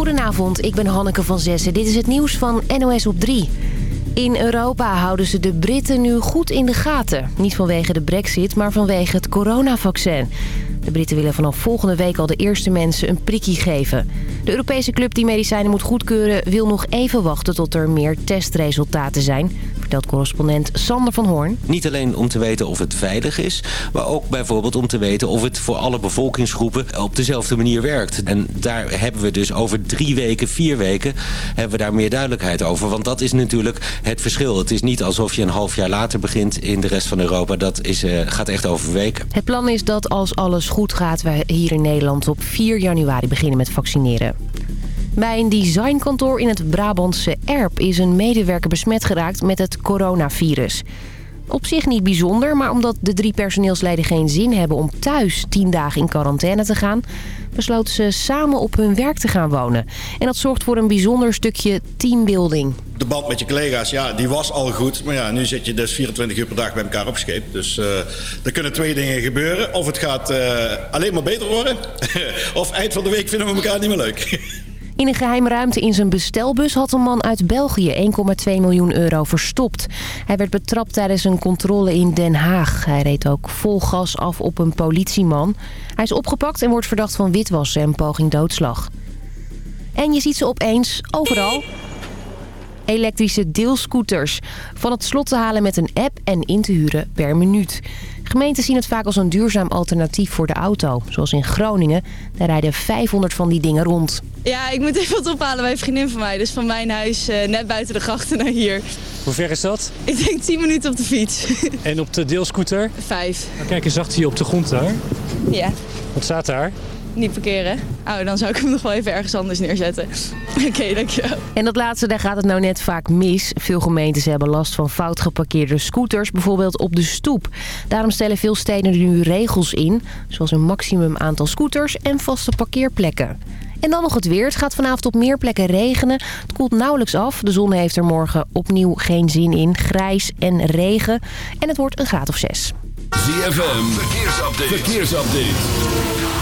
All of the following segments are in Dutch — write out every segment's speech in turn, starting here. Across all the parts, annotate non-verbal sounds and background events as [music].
Goedenavond, ik ben Hanneke van Zessen. Dit is het nieuws van NOS op 3. In Europa houden ze de Britten nu goed in de gaten. Niet vanwege de brexit, maar vanwege het coronavaccin. De Britten willen vanaf volgende week al de eerste mensen een prikkie geven. De Europese club die medicijnen moet goedkeuren... wil nog even wachten tot er meer testresultaten zijn... vertelt correspondent Sander van Hoorn. Niet alleen om te weten of het veilig is... maar ook bijvoorbeeld om te weten of het voor alle bevolkingsgroepen... op dezelfde manier werkt. En daar hebben we dus over drie weken, vier weken... hebben we daar meer duidelijkheid over. Want dat is natuurlijk het verschil. Het is niet alsof je een half jaar later begint in de rest van Europa. Dat is, uh, gaat echt over weken. Het plan is dat als alles goed gaat... we hier in Nederland op 4 januari beginnen met vaccineren. Bij een designkantoor in het Brabantse Erp is een medewerker besmet geraakt met het coronavirus. Op zich niet bijzonder, maar omdat de drie personeelsleden geen zin hebben om thuis 10 dagen in quarantaine te gaan... besloten ze samen op hun werk te gaan wonen. En dat zorgt voor een bijzonder stukje teambuilding. De band met je collega's, ja, die was al goed. Maar ja, nu zit je dus 24 uur per dag bij elkaar opgescheept. Dus uh, er kunnen twee dingen gebeuren. Of het gaat uh, alleen maar beter worden. [laughs] of eind van de week vinden we elkaar niet meer leuk. [laughs] In een geheime ruimte in zijn bestelbus had een man uit België 1,2 miljoen euro verstopt. Hij werd betrapt tijdens een controle in Den Haag. Hij reed ook vol gas af op een politieman. Hij is opgepakt en wordt verdacht van witwassen en poging doodslag. En je ziet ze opeens overal elektrische deelscooters. Van het slot te halen met een app en in te huren per minuut. Gemeenten zien het vaak als een duurzaam alternatief voor de auto. Zoals in Groningen, daar rijden 500 van die dingen rond. Ja, ik moet even wat ophalen bij een vriendin van mij. Dus van mijn huis uh, net buiten de grachten naar hier. Hoe ver is dat? Ik denk 10 minuten op de fiets. [laughs] En op de deelscooter? Vijf. Kijk eens achter je op de grond daar. Ja. Wat staat daar? Niet parkeren. Oh, dan zou ik hem nog wel even ergens anders neerzetten. [laughs] Oké, okay, dankjewel. En dat laatste, daar gaat het nou net vaak mis. Veel gemeentes hebben last van fout geparkeerde scooters, bijvoorbeeld op de stoep. Daarom stellen veel steden nu regels in, zoals een maximum aantal scooters en vaste parkeerplekken. En dan nog het weer. Het gaat vanavond op meer plekken regenen. Het koelt nauwelijks af. De zon heeft er morgen opnieuw geen zin in. Grijs en regen. En het wordt een graad of zes. ZFM, verkeersupdate. verkeersupdate.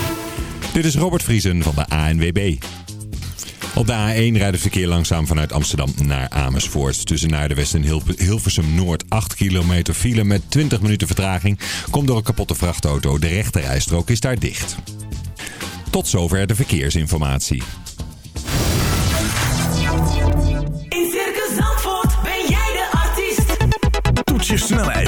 Dit is Robert Vriesen van de ANWB. Op de A1 rijdt het verkeer langzaam vanuit Amsterdam naar Amersfoort. Tussen Naardenwest en Hilversum Noord 8 kilometer file met 20 minuten vertraging. Komt door een kapotte vrachtauto. De rechterrijstrook is daar dicht. Tot zover de verkeersinformatie. In Circus Zandvoort ben jij de artiest. Toets je snelheid,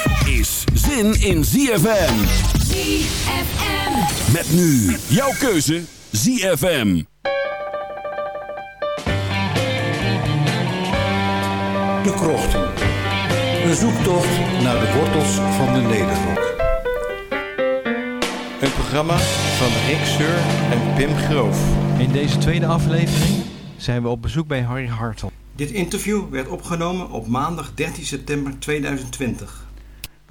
zin in ZFM. ZFM. Met nu jouw keuze ZFM. De Krochten. Een zoektocht naar de wortels van de Nederrok. Een programma van Rick Seur en Pim Groof. In deze tweede aflevering zijn we op bezoek bij Harry Hartel. Dit interview werd opgenomen op maandag 13 september 2020.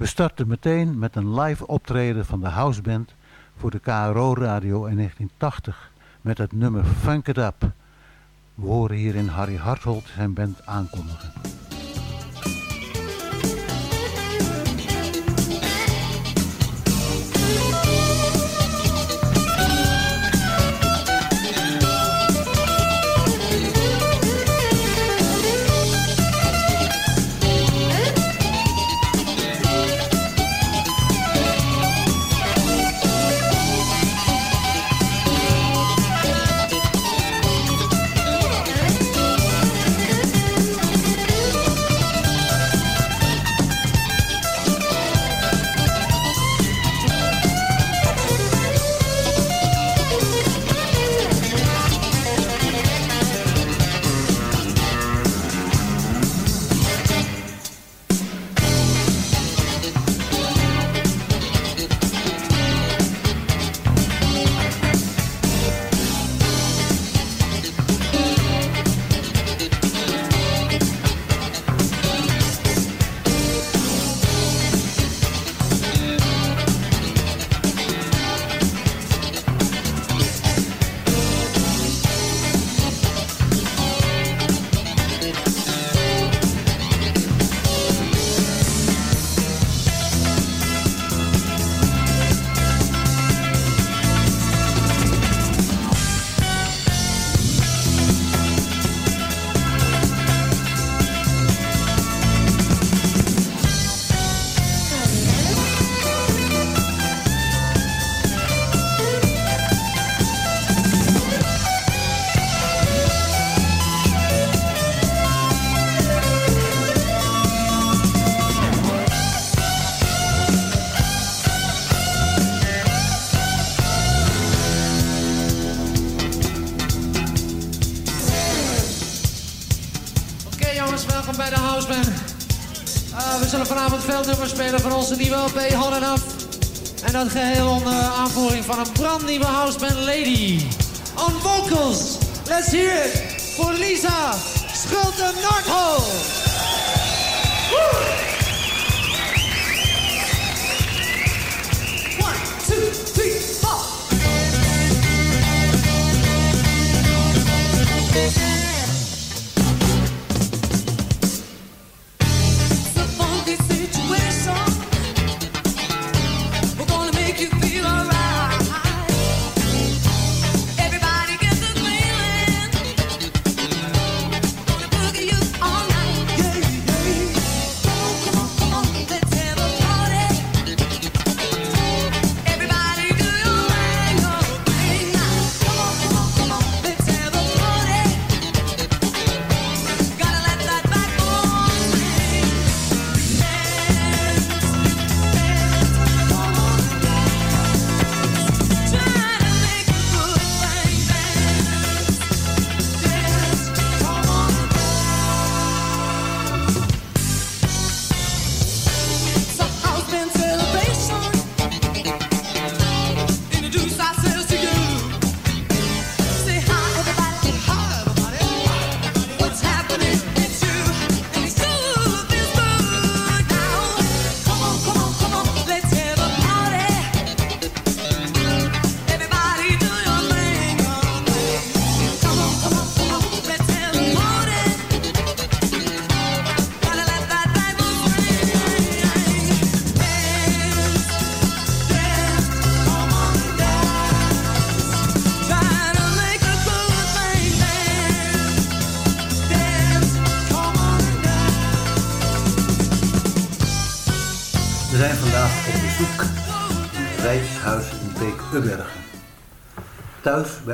We starten meteen met een live optreden van de houseband voor de KRO Radio in 1980 met het nummer Funk It Up. We horen hierin Harry Harthold zijn band aankondigen. Onze nieuwe LP Hot Enough. En dat geheel onder aanvoering van een brandnieuwe Houseband Lady. On vocals, let's hear it voor Lisa Schulte-Noordhol.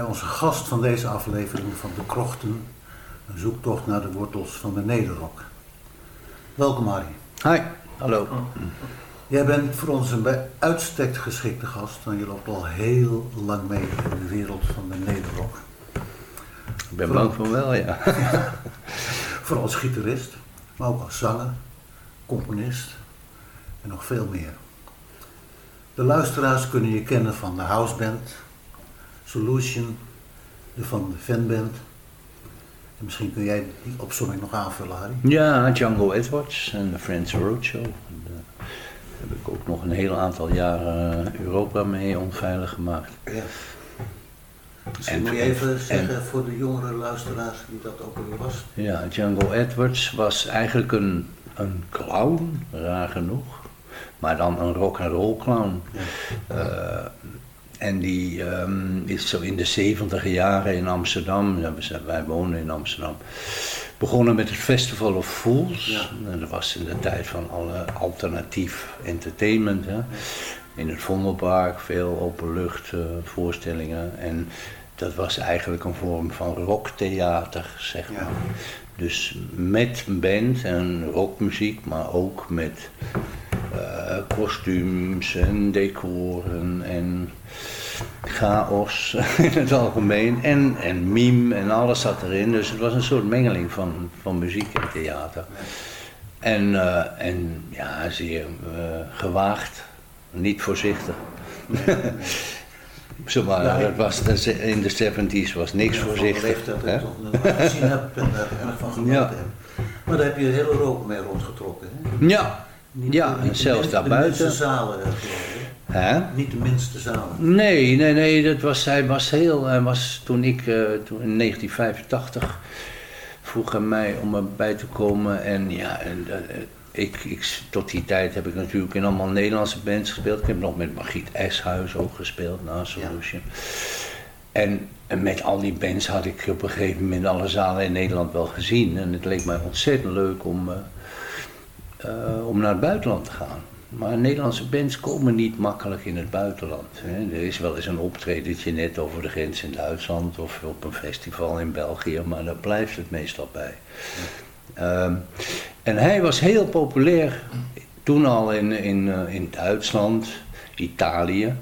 Onze gast van deze aflevering van De Krochten, een zoektocht naar de wortels van de Nederrok. Welkom Harry. Hi, hallo. Jij bent voor ons een bij uitstek geschikte gast, want je loopt al heel lang mee in de wereld van de Nederrok. Ik ben bang van wel, ja. [laughs] Vooral als gitarist, maar ook als zanger, componist en nog veel meer. De luisteraars kunnen je kennen van de houseband, Solution, de van de fanband. En misschien kun jij die opzomming nog aanvullen, Harry. Ja, Django Edwards en de Friends Roadshow. En, eh, heb ik ook nog een heel aantal jaren eh, Europa mee onveilig gemaakt. Ja. Misschien moet je even zeggen voor de jongere luisteraars wie dat ook alweer was. Ja, Django Edwards was eigenlijk een, een clown, raar genoeg. Maar dan een rock and roll clown. Eh, en die ehm, is zo in de zeventiger jaren in Amsterdam, ja, zijn- wij wonen in Amsterdam, begonnen met het Festival of Fools. En dat was in de tijd van alle alternatief entertainment. Hè. In het Vondelpark, veel openlucht eh, voorstellingen. En dat was eigenlijk een vorm van rocktheater, zeg maar. Dus met band en rockmuziek, maar ook met eh, kostuums en decoren en chaos [laughs] in het algemeen. En, en mime en alles zat erin. Dus het was een soort mengeling van, van muziek en theater. En, eh, en ja, zeer eh, gewaagd, niet voorzichtig. [laughs] Zeg maar, Ja, ik- het was, in de 70s was niks Ja, van voorzichtig. leeftijd dat hè? ik toch gezien heb en daar erg van genoten Ja. heb. Maar daar heb je de hele rook mee rondgetrokken. Hè? Ja, ja niet en de zelfs daarbuiten. De minste zalen, hè? Niet de minste zalen. Nee, nee, nee, dat was, hij was heel, hij was toen ik, eh, toen in 1985, vroeg hij mij om erbij te komen en ja, en, eh, ik, ik, tot die tijd heb ik natuurlijk in allemaal Nederlandse bands gespeeld. Ik heb nog met Margriet Eshuis ook gespeeld na Solution. En, en met al die bands had ik op een gegeven moment alle zalen in Nederland wel gezien. En het leek mij ontzettend leuk om, eh, eh, om naar het buitenland te gaan. Maar Nederlandse bands komen niet makkelijk in het buitenland. Hè. Er is wel eens een optredentje net over de grens in Duitsland of op een festival in België, maar daar blijft het meestal bij. Ehm, en hij was heel populair toen al in, in, eh, in Duitsland, Italië.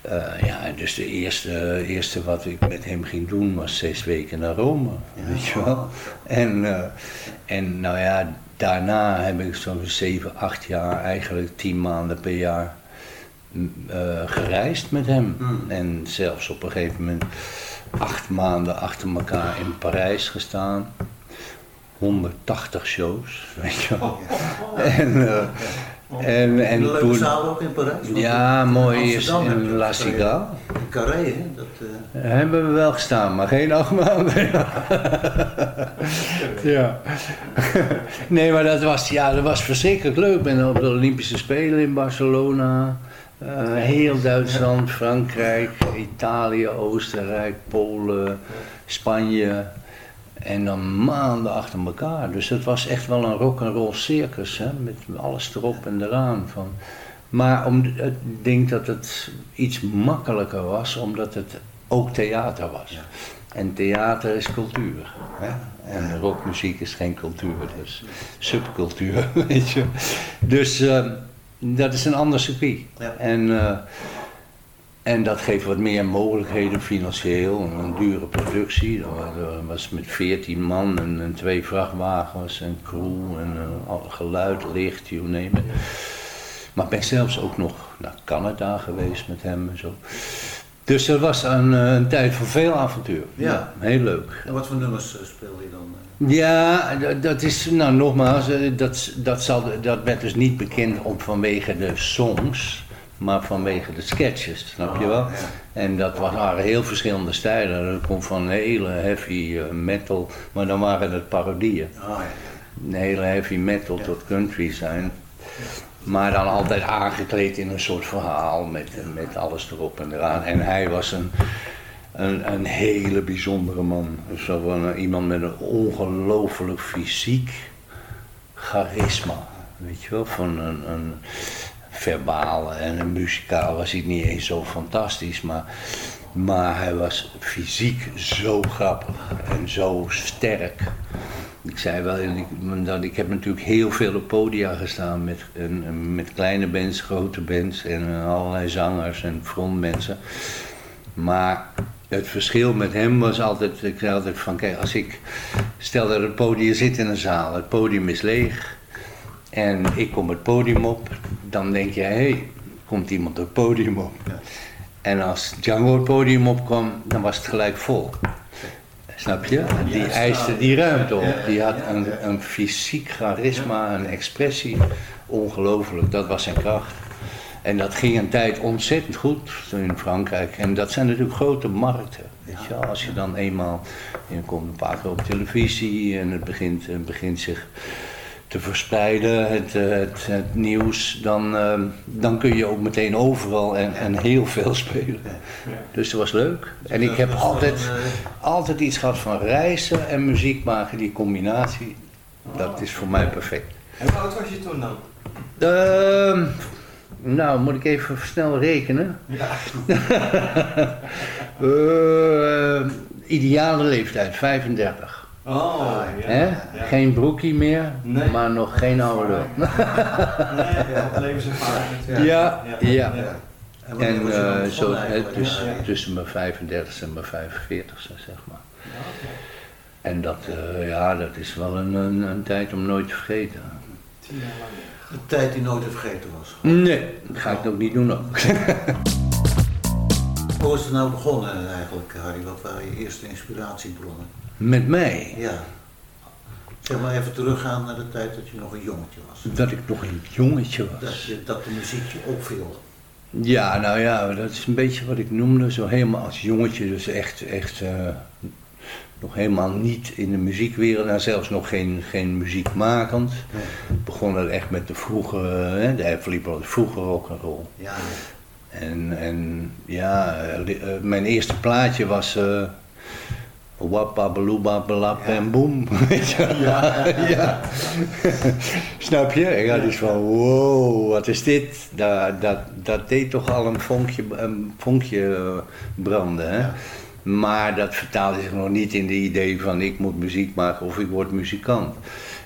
Eh, ja, dus de eerste, eerste wat ik met hem ging doen was zes weken naar Rome, weet je wel. En, en nou ja, daarna heb ik zo'n zeven, acht jaar, eigenlijk tien maanden per jaar mm, eh, gereisd met hem. En zelfs op een gegeven moment acht maanden achter elkaar in Parijs gestaan. 180 shows, [laughs] weet je wel. En, eh, en, en Een leuke toen, zaal ook in Parijs? Ja, mooi is in La dat Cigale. In Carré, hè? Dat, eh, Hebben we wel gestaan, maar geen acht maanden. [laughs] ja. nee, maar dat was, ja, dat was verschrikkelijk leuk. Ik ben op de Olympische Spelen in Barcelona. eh, heel Duitsland, Frankrijk, Italië, Oostenrijk, Polen, Spanje. En dan maanden achter elkaar. Dus het was echt wel een rock'n'roll circus. Hè? Met alles erop en eraan. Van. Maar om, ik denk dat het iets makkelijker was, omdat het ook theater was. En theater is cultuur. Hè? En rockmuziek is geen cultuur, dus subcultuur, [laughs] weet je. Dus eh, dat is een ander circuit. En, eh, en dat geeft wat meer mogelijkheden financieel. Een dure productie. Dat wa- dat was met 14 man en, en twee vrachtwagens en crew en eh, geluid, licht, you name it. Maar ik ben zelfs ook nog naar Canada geweest met hem en zo. Dus dat was een, eh, een tijd van veel avontuur. Ja. heel leuk. En wat voor nummers eh, speel je dan? Ja, dat- is, nou nogmaals, dat, dat, zal, dat werd dus niet bekend om vanwege de songs, maar vanwege de sketches, snap je wel? En dat waren heel verschillende stijlen. Dat komt van hele heavy eh, metal, maar dan waren het parodieën. Een hele heavy metal tot country zijn. Maar dan altijd aangekleed in een soort verhaal met, met alles erop en eraan. En hij was een, een, een hele bijzondere man. Zo van, eh, iemand met een ongelooflijk fysiek charisma. Weet je wel, van een, een verbaal en muzikaal was hij niet eens zo fantastisch. Maar, maar hij was fysiek zo grappig en zo sterk. Ik zei wel, ik, ik heb natuurlijk heel veel op podia gestaan met, met kleine bands, grote bands en allerlei zangers en frontmensen. Maar het verschil met hem was altijd, ik zei altijd van kijk, als ik, stel dat het podium zit in een zaal, het podium is leeg en ik kom het podium op, dan denk je, hé, hey, komt iemand het podium op. En als Django het podium opkwam, dan was het gelijk vol. Snap je? Die eiste die ruimte op. Die had een, een fysiek charisma, een expressie. Ongelooflijk, dat was zijn kracht. En dat ging een tijd ontzettend goed in Frankrijk. En dat zijn natuurlijk grote markten. Weet je? Als je dan eenmaal, je komt een paar keer op televisie en het begint, het begint zich te verspreiden, het, eh, het, het nieuws, dan, eh, dan kun je ook meteen overal en, en heel veel [laughs] spelen. Dus dat was leuk. En ik heb altijd, altijd iets gehad van reizen en muziek maken, die combinatie, dat is voor mij perfect. En hoe oud was je toen dan? Ehm, nou, moet ik even snel rekenen. Ja. [laughs] Eh, ideale leeftijd, 35. Oh, ja. Hè? ja. Geen broekie meer, Nee. maar nog geen oude lul. Nee, ja, levenservaring natuurlijk. Ja, ja. En eh, zo tussen, Ja. tussen mijn 35 en mijn 45 zeg maar. En dat, eh, ja, dat is wel een, een, een tijd om nooit te vergeten. Een tijd die nooit te vergeten was. Nee, dat ga ik ook niet doen ook. [laughs] Hoe is het nou begonnen eigenlijk, Harry? Wat waren je eerste inspiratiebronnen? Met mij, Ja. Zeg maar even teruggaan naar de tijd dat je nog een jongetje was. dat ik nog een jongetje was. Dat, je, dat de muziek je opviel. Ja, nou ja, dat is een beetje wat ik noemde, zo helemaal als jongetje, dus echt, echt eh, nog helemaal niet in de muziekwereld, en zelfs nog geen, geen muziekmakend. Ik begon het echt met de vroege, hè, de Everly de vroege rock'n'roll. Ja. En, en ja, eh, eh, mijn eerste plaatje was uh, Wappabeloeba belap en boem. [laughs] Weet je wel? Ja, ja. Snap je? Ik had iets van, wow, wat is dit? Dat, dat, dat deed toch al een vonkje, een vonkje branden. Hè? Maar dat vertaalde zich nog niet in de idee van ik moet muziek maken of ik word muzikant.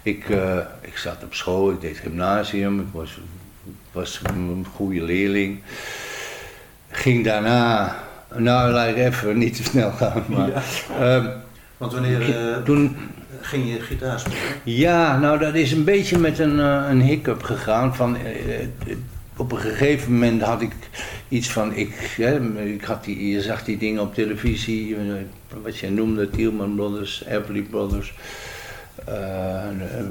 Ik, eh, ik zat op school, ik deed gymnasium, ik was, was een goede leerling. ging daarna, nou laat ik even niet te snel gaan, maar... ehm, Want wanneer eh, toen, ging je gitaar spelen? ja, nou dat is een beetje met een, eh, een hiccup gegaan. Van, eh, op een gegeven moment had ik iets van, ik, hè, ik had die, je zag die dingen op televisie, wat jij noemde, Tielman Brothers, Everly Brothers.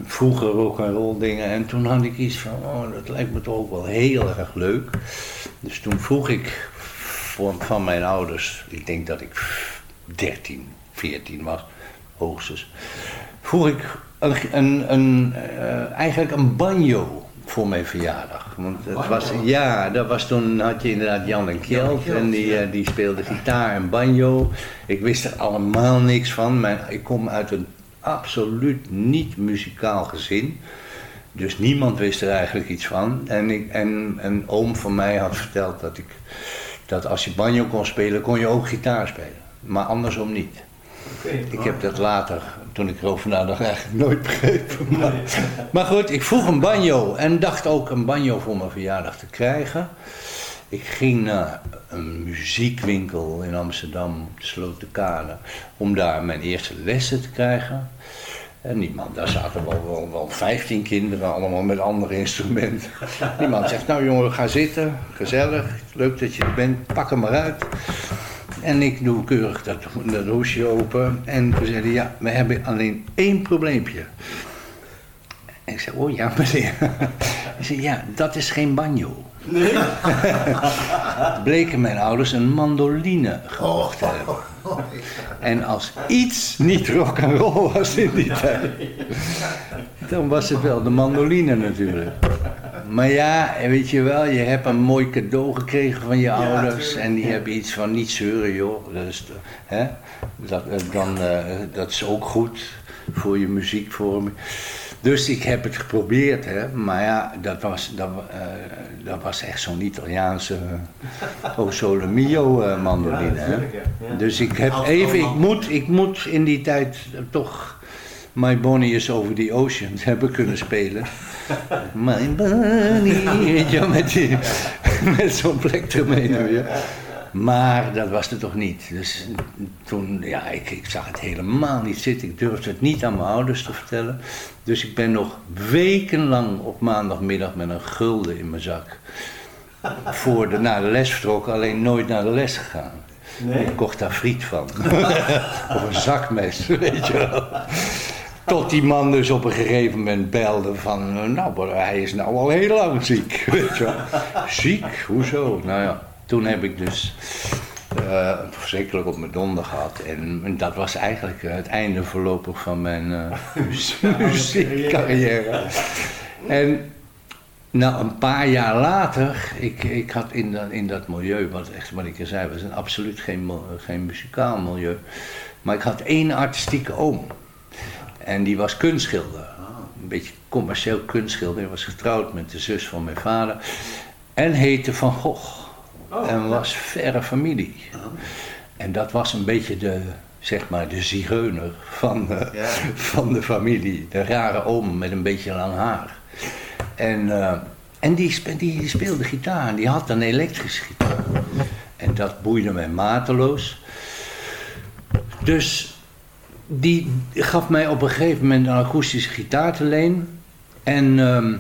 vroeger rock and roll dingen. En toen had ik iets van, oh, dat lijkt me toch ook wel heel erg leuk. Dus toen vroeg ik van mijn ouders, ik denk dat ik 13, 14 was, hoogstens, vroeg ik een, een, een, eh, eigenlijk een banjo voor mijn verjaardag. Want het was, ja, dat was toen had je inderdaad Jan en Kjeld en die, eh, die speelde gitaar en banjo. Ik wist er allemaal niks van. Mijn, ik kom uit een absoluut niet muzikaal gezin. Dus niemand wist er eigenlijk iets van. En, ik, en een oom van mij had verteld dat, ik, dat als je banjo kon spelen, kon je ook gitaar spelen. Maar andersom niet. Ik heb dat later, toen ik erover nadacht, eigenlijk nooit begrepen. Maar, maar goed, ik vroeg een banjo en dacht ook een banjo voor mijn verjaardag te krijgen. Ik ging naar een muziekwinkel in Amsterdam, op de Slotenkade, om daar mijn eerste lessen te krijgen. En niemand, daar zaten wel, wel, wel 15 kinderen, allemaal met andere instrumenten. [laughs] Niemand zegt, nou jongen, ga zitten, gezellig, leuk dat je er bent, pak hem maar uit. En ik doe keurig dat, dat hoesje open. En toen zeiden ja, we hebben alleen één probleempje. En ik zei, oh ja [laughs] meneer. Hij zei, ja, dat is geen banjo. Nee? [laughs] Bleken mijn ouders een mandoline gekocht te hebben. [laughs] En als iets niet rock and roll was in die tijd, dan was het wel de mandoline natuurlijk. Maar ja, weet je wel, je hebt een mooi cadeau gekregen van je ouders en die hebben iets van niet zeuren joh. Dat is, hè? Dat, eh, dan, eh, dat is ook goed voor je muziekvorming. Dus ik heb het geprobeerd, hè? maar ja, dat was, dat, eh, dat was echt zo'n Italiaanse O Sole Mio eh, mandoline. Hè? Dus ik heb even, ik moet, ik moet in die tijd toch My Bonnie is Over the Ocean [laughs] hebben kunnen spelen. My Bonnie, weet je met, die- [laughs] met zo'n plek ermee. Maar dat was het toch niet. Dus toen, ja, ik, ik zag het helemaal niet zitten. Ik durfde het niet aan mijn ouders te vertellen. Dus ik ben nog wekenlang op maandagmiddag met een gulden in mijn zak. Voor de, naar de les vertrokken, alleen nooit naar de les gegaan. Nee. Ik kocht daar friet van. [laughs] of een zakmes, [laughs] weet je wel. Tot die man dus op een gegeven moment belde van... Nou, hij is nou al heel lang ziek, [laughs] weet je wel. Ziek? Hoezo? Nou ja, toen heb ik dus verschrikkelijk op mijn donder gehad. En, en dat was eigenlijk eh, het einde voorlopig van mijn [laughs] muzie- [laughs] muziekcarrière. En nou, een paar jaar later, ik, ik had in dat, in dat milieu, wat, echt, wat ik er zei, was een absoluut geen, geen muzikaal milieu. Maar ik had één artistieke oom. En die was kunstschilder. Een beetje commercieel kunstschilder. Hij was getrouwd met de zus van mijn vader. En heette Van Gogh. En was verre familie. En dat was een beetje de, zeg maar, de zigeuner van, eh, [laughs] van de familie. De rare oom met een beetje lang haar. En, eh, en die, die speelde gitaar. En die had een elektrische gitaar. En dat boeide mij mateloos. Dus die gaf mij op een gegeven moment een akoestische gitaar te leen. En, ehm,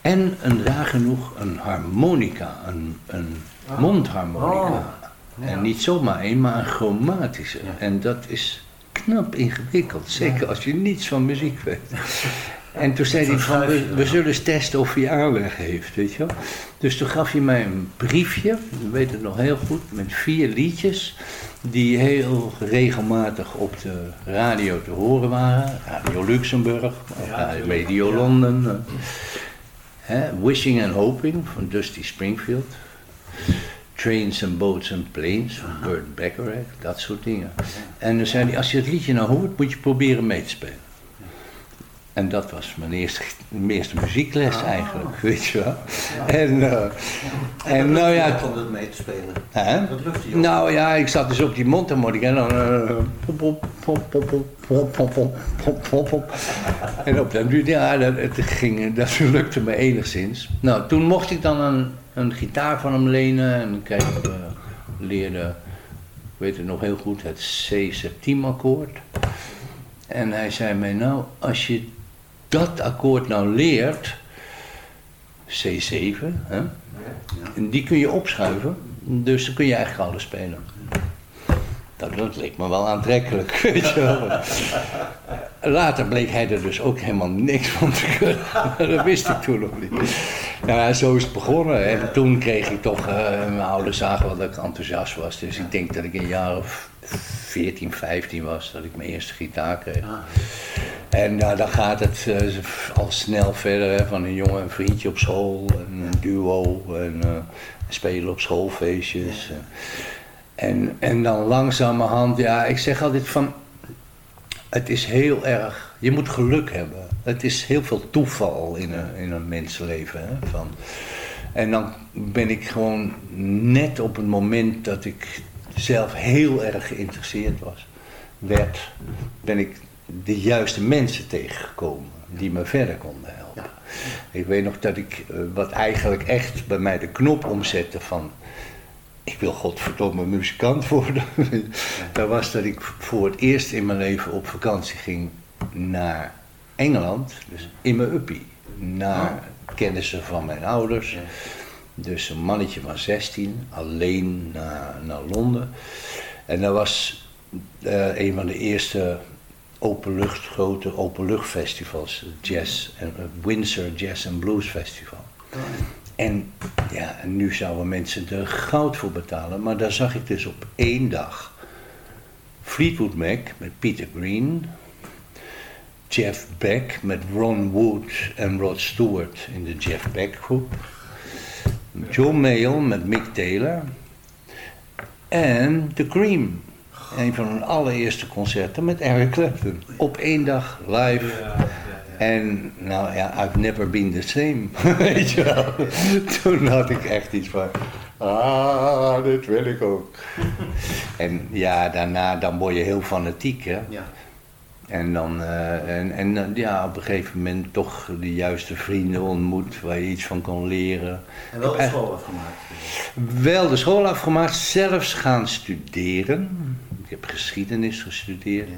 en een raar genoeg een harmonica, een, een mondharmonica. En niet zomaar één, maar een chromatische. En dat is knap ingewikkeld, zeker als je niets van muziek weet. [laughs] En toen zei hij van, we, we zullen eens testen of hij aanleg heeft, weet je wel. Dus toen gaf hij mij een briefje, ik weet het nog heel goed, met vier liedjes die heel regelmatig op de radio te horen waren. Radio Luxemburg, Radio Medio Londen. Hè, Wishing and Hoping van Dusty Springfield. Trains and Boats and Planes van Burt Bacharach, dat soort dingen. En dan zei hij, als je het liedje nou hoort, moet je proberen mee te spelen. En dat was mijn eerste, muziekles eigenlijk, weet je wel. En, uh, en, nou ja... om dat mee te spelen? Hè? Dat lukte. Nou ja, ik zat dus op die mondharmonica en dan... En op dat duur, ja, dat, het ging, dat lukte me enigszins. Nou, toen mocht ik dan een, een gitaar van hem lenen en ik uh, leerde, weet het nog heel goed, het C-septiemakkoord. En hij zei mij, nou, als je dat akkoord nou leert, C7, hè, en die kun je opschuiven, dus dan kun je eigenlijk alles spelen. Dat, dat leek me wel aantrekkelijk, [laughs] weet je wel. Later bleek hij er dus ook helemaal niks van te kunnen. [laughs] Dat wist ik toen nog niet. Nou ja, zo is het begonnen. En toen kreeg ik toch, eh, mijn ouders zagen wel dat ik enthousiast was. Dus ik denk dat ik een jaar of 14, 15 was, dat ik mijn eerste gitaar kreeg. En nou, dan gaat het eh, al snel verder, hè, van een jongen een vriendje op school, en een duo, en eh, spelen op schoolfeestjes. En, en dan langzamerhand, ja, ik zeg altijd van, het is heel erg, je moet geluk hebben. Het is heel veel toeval in een, in een mensenleven. Hè, van. En dan ben ik gewoon net op het moment dat ik zelf heel erg geïnteresseerd was, werd, ben ik de juiste mensen tegengekomen die me verder konden helpen. Ik weet nog dat ik, eh, wat eigenlijk echt bij mij de knop omzette van, ik wil godverdomme muzikant worden. [laughs] dat was dat ik voor het eerst in mijn leven op vakantie ging naar Engeland, dus in mijn uppie, naar kennissen van mijn ouders. Dus een mannetje van 16, alleen naar, naar Londen. En dat was eh, een van de eerste openlucht, grote openluchtfestivals, jazz, en eh, Windsor Jazz and Blues Festival. En ja, nu zouden mensen er goud voor betalen, maar daar zag ik dus op één dag Fleetwood Mac met Peter Green, Jeff Beck met Ron Wood en Rod Stewart in de Jeff Beck groep, John Mayall met Mick Taylor en The Cream. Een van hun allereerste concerten met Eric Clapton. Op één dag live. En nou ja, I've never been the same. [laughs] Weet je wel. Toen had ik echt iets van. Ah, dit wil ik ook. En ja, daarna dan word je heel fanatiek, hè. Ja. En dan, eh, en, en dan, ja, op een gegeven moment toch de juiste vrienden ontmoet waar je iets van kon leren. En wel de school afgemaakt. wel de school afgemaakt, zelfs gaan studeren. Ik heb geschiedenis gestudeerd.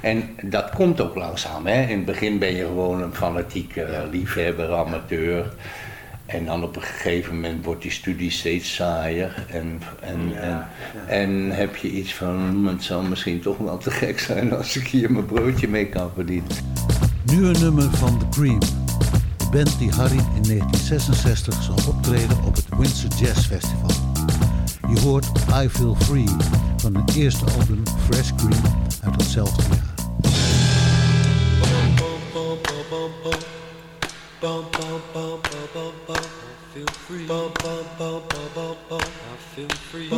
En dat komt ook langzaam. Hè? In het begin ben je gewoon een fanatieke liefhebber, amateur. En dan op een gegeven moment wordt die studie steeds saaier. En, en, en, en heb je iets van, "Hmm, het zal misschien toch wel te gek zijn als ik hier mijn broodje mee kan verdienen. Nu een nummer van The Cream. De band die Harry in 1966 zal optreden op het Windsor Jazz Festival. Je hoort I Feel Free van hun eerste album Fresh Cream uit datzelfde jaar. bum bum bum bum bum bum bum feel free bum bum bum bum bum bum I feel free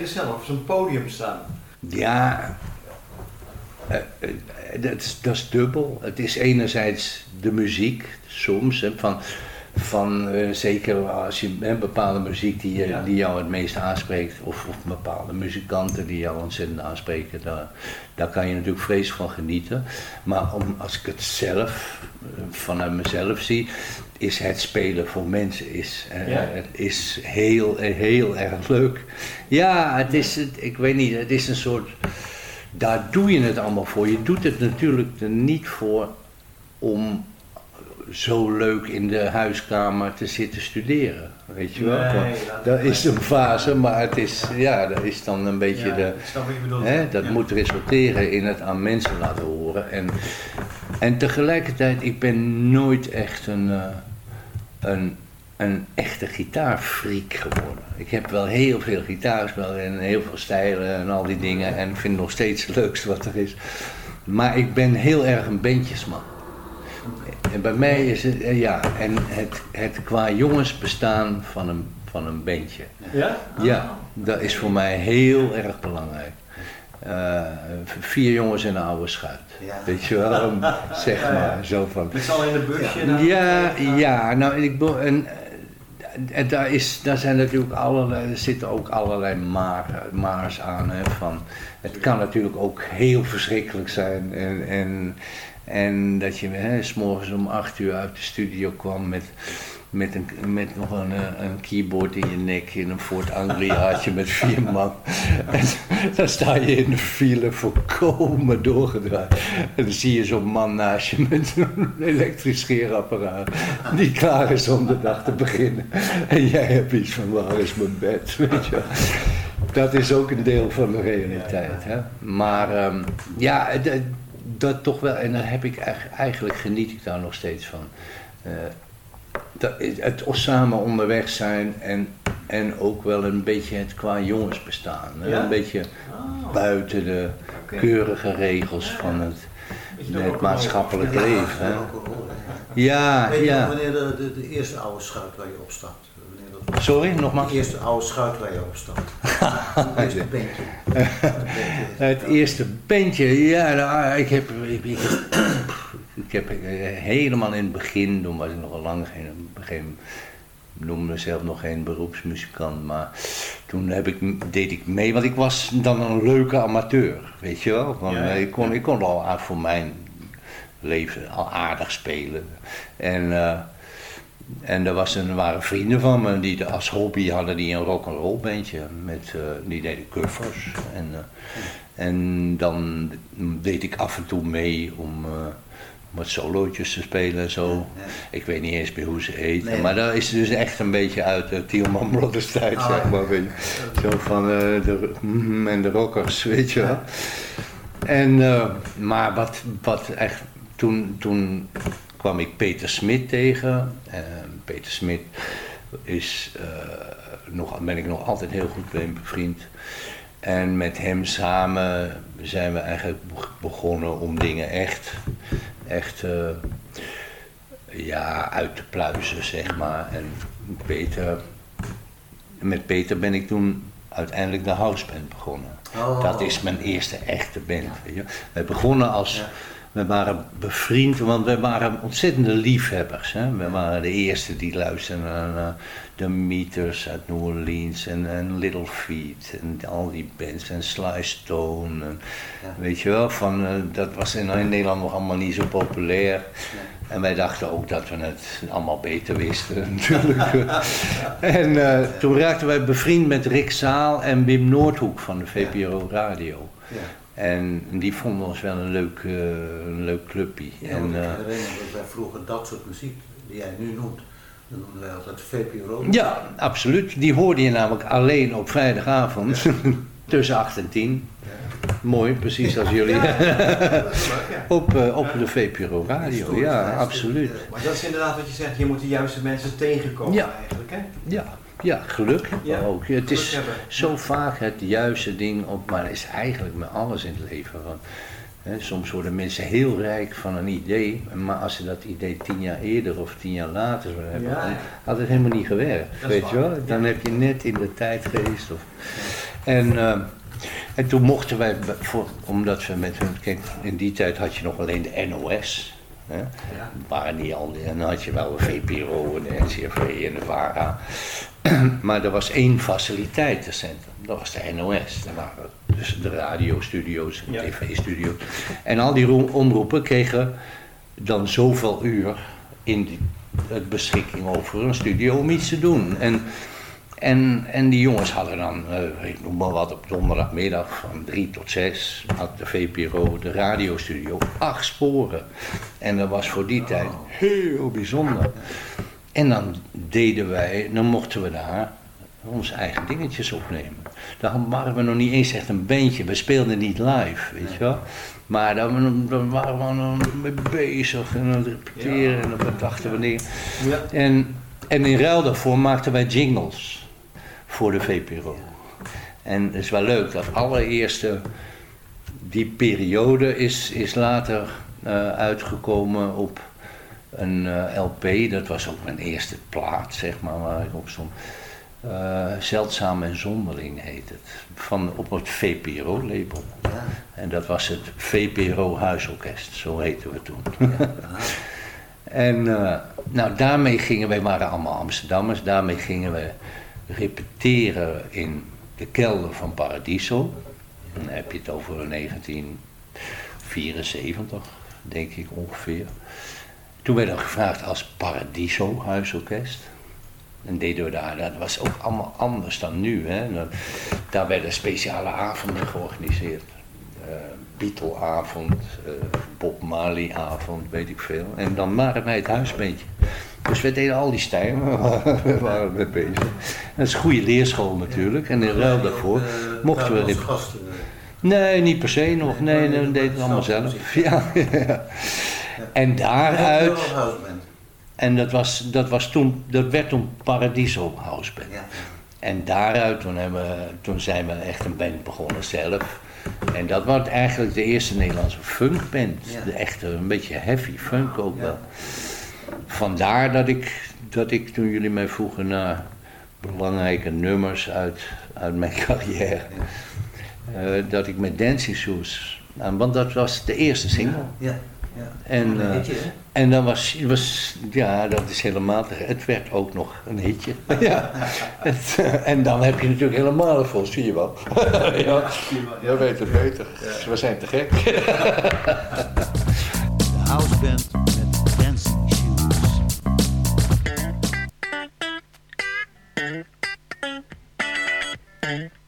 optreden zelf, zo'n podium staan? Ja, dat, is, dat is dubbel. Het is enerzijds de muziek, soms, hè, van, van eh, zeker als je een bepaalde muziek die, die jou het meest aanspreekt, of, of bepaalde muzikanten die jou ontzettend aanspreken, daar, daar kan je natuurlijk vreselijk van genieten. Maar om, als ik het zelf, eh, vanuit mezelf zie, is het spelen voor mensen is, eh, Ja. het is heel, heel erg leuk. Ja, het is, het, ik weet niet, het is een soort daar doe je het allemaal voor. Je doet het natuurlijk er niet voor om zo leuk in de huiskamer te zitten studeren. Weet je wel? Nee, dat- dat is een fase, maar het is, ja, dat is dan een beetje Ja, de. Hè, dat Ja. moet resulteren in het aan mensen laten horen. En, en tegelijkertijd, ik ben nooit echt een, eh, een, een echte gitaarfreak geworden. Ik heb wel heel veel gitaar gespeeld en heel veel stijlen en al die dingen. En vind nog steeds het leukste wat er is. Maar ik ben heel erg een bandjesman. En bij mij is het, eh, ja, en het, het qua jongens bestaan van een, van een bandje. Ja? Ja, dat is voor mij heel erg belangrijk. Eh, vier jongens en een oude schuit. Weet je wel, [laughs] zeg Ja, ja. maar, zo van. Met z'n allen in een busje. Ja, ja, nou, ik, en, en daar, is, daar zijn natuurlijk allerlei, er zitten ook allerlei maar, maars aan. Hè, van, het kan natuurlijk ook heel verschrikkelijk zijn. En, en, en dat je hè, s morgens om acht uur uit de studio kwam met, met, een, met nog een, eh, een keyboard in je nek in een Ford Angliaatje [laughs] met vier man. En [laughs] dan sta je in de file volkomen doorgedraaid. En dan zie je zo'n man naast je met een elektrisch scheerapparaat. Die klaar is om de dag te beginnen. En jij hebt iets van waar is mijn bed, [laughs] weet je. Dat is ook een deel van de realiteit. Hè? Maar ehm, ja, dat, toch wel. En daar heb ik eigenlijk, eigenlijk geniet ik daar nog steeds van. Eh, dat, het samen onderweg zijn en, en ook wel een beetje het qua jongens bestaan. Ja? Een beetje buiten de keurige regels van het, het maatschappelijk Ja, leven. Rock'n'roll, Ja, Weet je ja. wanneer de, de, de eerste oude schuit waar je op Sorry, nogmaals? De eerste oude schuit waar je op stapt. [laughs] Het eerste bandje. Het eerste bandje, ja, nou, ik heb, ik, ik, ik heb eh, helemaal in het begin, toen was ik nog lang geen, geen noemde mezelf nog geen beroepsmuzikant, maar toen heb ik, deed ik mee, want ik was dan een leuke amateur, weet je wel. Ja, ja. ik, kon, ik kon al voor mijn leven al aardig spelen. En, eh, en er was een, waren vrienden van me die de- als hobby hadden die een rock'n'roll bandje. Met, eh, die deden covers. En, eh, en dan deed ik af en toe mee om eh, wat solootjes te spelen en zo. Ik weet niet eens meer hoe ze heet. Nee. Maar dat is dus echt een beetje uit de Tielman Brothers tijd, Ah, zeg maar. Weet je. Zo van de, mhm en de rockers, weet je wel. En, maar wat, wat echt, toen, toen kwam ik Peter Smit tegen. En Peter Smit is, eh, nog, ben ik nog altijd heel goed mee bevriend. En met hem samen zijn we eigenlijk begonnen om dingen echt, echt eh, ja, uit te pluizen, zeg maar. En Peter, met Peter ben ik toen uiteindelijk de houseband begonnen. Oh. Dat is mijn eerste echte band. Weet je. We begonnen als, we waren bevriend, want we waren ontzettende liefhebbers. Hè. We waren de eerste die luisterden naar eh, de Meters uit New Orleans en, en Little Feet en al die bands en Sly Stone. En, Weet je wel, van, eh, dat was in, in Nederland nog allemaal niet zo populair. En wij dachten ook dat we het allemaal beter wisten, [laughs] natuurlijk. en eh, toen raakten wij bevriend met Rick Zaal en Wim Noordhoek van de VPRO Radio. Ja. En die vonden ons wel een leuk, eh, een leuk clubje. Ja, en, ik eh, herinner me dat wij vroeger dat soort muziek, die jij nu noemt, dan noemden wij altijd VPRO. ja, absoluut. Die hoorde je namelijk alleen op vrijdagavond. [laughs] Tussen 8 en 10. Mooi, precies als jullie. Ja, ja, dat [laughs] ja. op, eh, op de VPRO Radio, ja, absoluut. Maar dat is inderdaad wat je zegt, je moet de juiste mensen tegenkomen Ja. eigenlijk, hè? Ja, ja geluk hebben we Ja, ook. Het is hebben. zo vaak het juiste ding op, maar het is eigenlijk met alles in het leven. Van, Hè, soms worden mensen heel rijk van een idee, maar als ze dat idee tien jaar eerder of tien jaar later zouden hebben, Ja. dan had het helemaal niet gewerkt. Dat Weet je wel? Dan heb je net in de tijd geweest. Of, en, eh, en toen mochten wij, voor, omdat we met hun, kijk, in die tijd had je nog alleen de NOS. Hè? Waren niet al, en dan had je wel de VPRO en de NCRV en de VARA. [clears throat] maar er was één faciliteitencentrum, dat was de NOS. Daar waren dus de radiostudio's en tv-studio's. En al die ro- omroepen kregen dan zoveel uur in die, het beschikking over een studio om iets te doen. En, en, en die jongens hadden dan, eh, ik noem maar wat, op donderdagmiddag van drie tot zes had de VPRO, de radiostudio, acht sporen. En dat was voor die tijd heel bijzonder. En dan deden wij, dan mochten we daar onze eigen dingetjes opnemen. Dan waren we nog niet eens echt een bandje, we speelden niet live, weet je wel. Maar dan, dan waren we dan mee bezig en het repeteren en dan bedachten we dingen. En, en in ruil daarvoor maakten wij jingles voor de VPRO. En het is wel leuk, dat allereerste, die periode is, is later eh, uitgekomen op een eh, LP. Dat was ook mijn eerste plaat, zeg maar, waar ik op stond. Eh, Zeldzaam en Zonderling heet het. Van, op het VPRO-label. En dat was het VPRO Huisorkest, zo heten we toen. [laughs] en eh, nou, daarmee gingen wij, waren allemaal Amsterdammers, daarmee gingen we repeteren in de kelder van Paradiso. Dan heb je het over 1974, denk ik ongeveer. Toen werden we gevraagd als Paradiso Huisorkest. En deden we daar, dat was ook allemaal anders dan nu. Hè. Daar werden speciale avonden georganiseerd. Eh Beatle-avond, eh, Bob Marley-avond, weet ik veel. En dan waren wij het huisbeentje. Dus we deden al die stijlen, [laughs] we waren mee bezig. Dat is een goede leerschool natuurlijk. En in ruil daarvoor mochten we... rep- Nee, niet per se nog. Nee, nee, we deden het allemaal zelf. [laughs] Ja, ja. En daaruit... En dat, was, dat, was toen, dat werd toen Paradiso House Band. En daaruit, toen, hebben we, toen zijn we echt een band begonnen zelf. En dat was eigenlijk de eerste Nederlandse funkband. De echte, een beetje heavy funk ook wel. Vandaar dat ik, dat ik toen jullie mij vroegen naar belangrijke nummers uit, uit mijn [laughs] carrière. eh, dat ik met Dancing Shoes, want dat was de eerste single. Ja, ja. En, Een eh, hitje, hè? en dan was, was, ja, dat is helemaal te Het werd ook nog een hitje. [laughs] ja. Het, eh, en dan heb je natuurlijk helemaal een vol, zie je wel. [laughs] ja, jij weet het beter. We zijn te gek. De houseband Mm-hmm.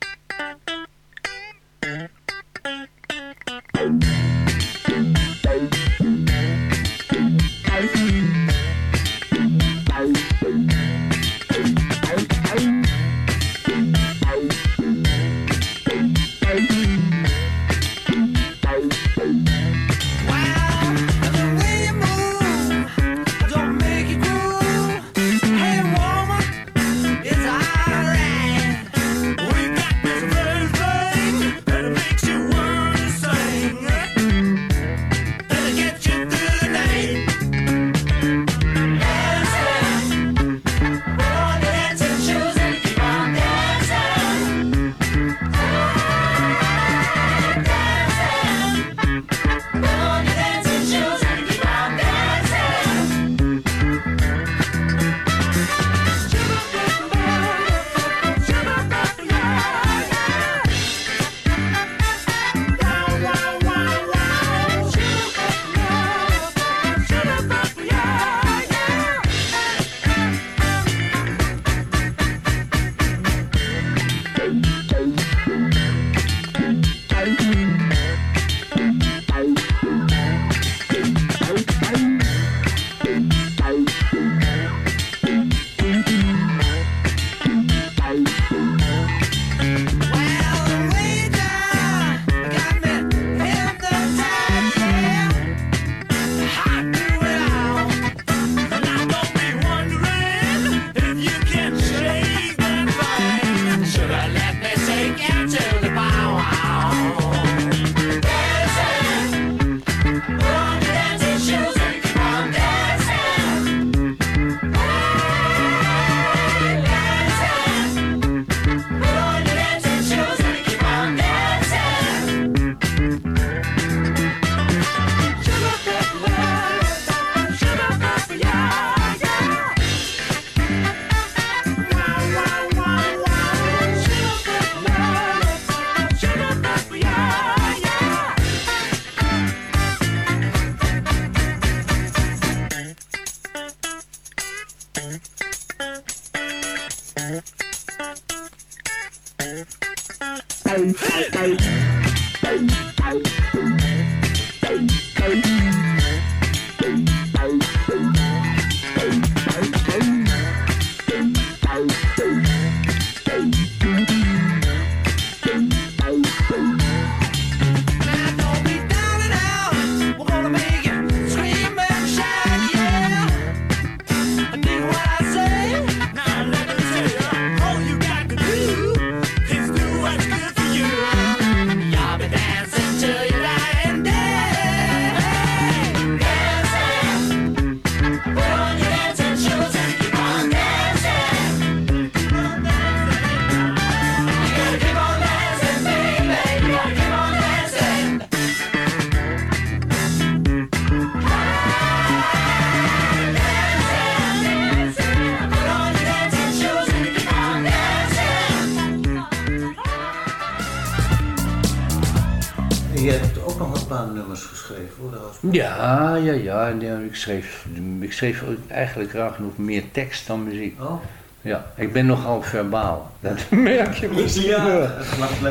Ja, ja, ja. En ja, ik, schreef, ik schreef eigenlijk raar genoeg meer tekst dan muziek. Oh. Ja, ik ben nogal verbaal. Dat [laughs] merk je misschien Ja, wel. [laughs]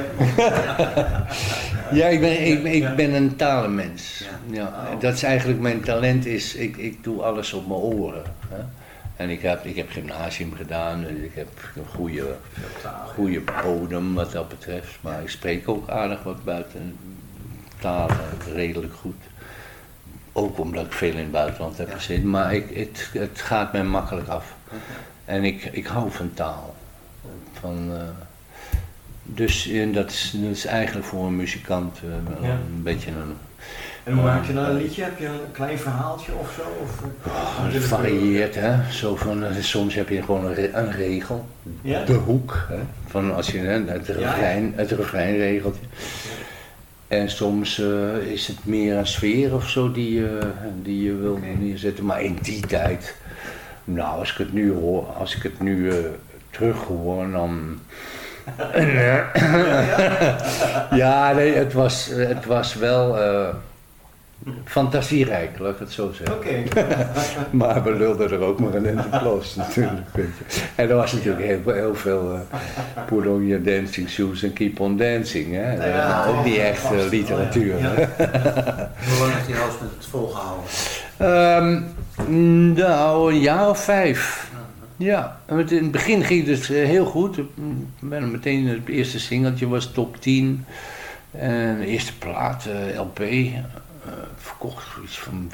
Ja, ik ben, ik, ik ben een talenmens. Ja. Dat is eigenlijk mijn talent is, ik, ik doe alles op mijn oren. Hè. En ik heb, ik heb gymnasium gedaan, dus ik heb een goede, goede bodem wat dat betreft. Maar ik spreek ook aardig wat buiten talen, redelijk goed. Ook omdat ik veel in het buitenland heb gezeten. Maar ik, het, het gaat mij makkelijk af. En ik, ik hou van taal. Van, eh, dus en dat, is, dat is eigenlijk voor een muzikant eh, Ja. een beetje een... En hoe maak je dan een liedje? Heb je een klein verhaaltje of zo? Of, eh, Oh, het varieert, hè. Zo van, eh, soms heb je gewoon een, re- een regel. Ja? De hoek. Hè. Van als je hè, het refrein, het. En soms eh, is het meer een sfeer of zo die, je die je wil neerzetten. Maar in die tijd, nou als ik het nu hoor, als ik het nu eh, terug hoor, dan... [laughs] [laughs] Ja, nee, het was, het was wel eh, fantasierijk, laat ik het zo zeggen. Oké. [laughs] maar we lulden er ook maar een in de klas [laughs] natuurlijk. Weet je. En er was natuurlijk heel, heel veel uh, Put on your dancing shoes and keep on dancing. Hè? Ja, ook niet ja, echt vast. eh, literatuur. Oh, ja. Hoe lang [laughs] heeft die house met het volgehouden? Ehm, nou, een jaar of vijf. Ja, in het begin ging het eh, heel goed. Ik ben meteen het eerste singeltje was top 10. En de eerste plaat, eh, LP, eh, verkocht iets van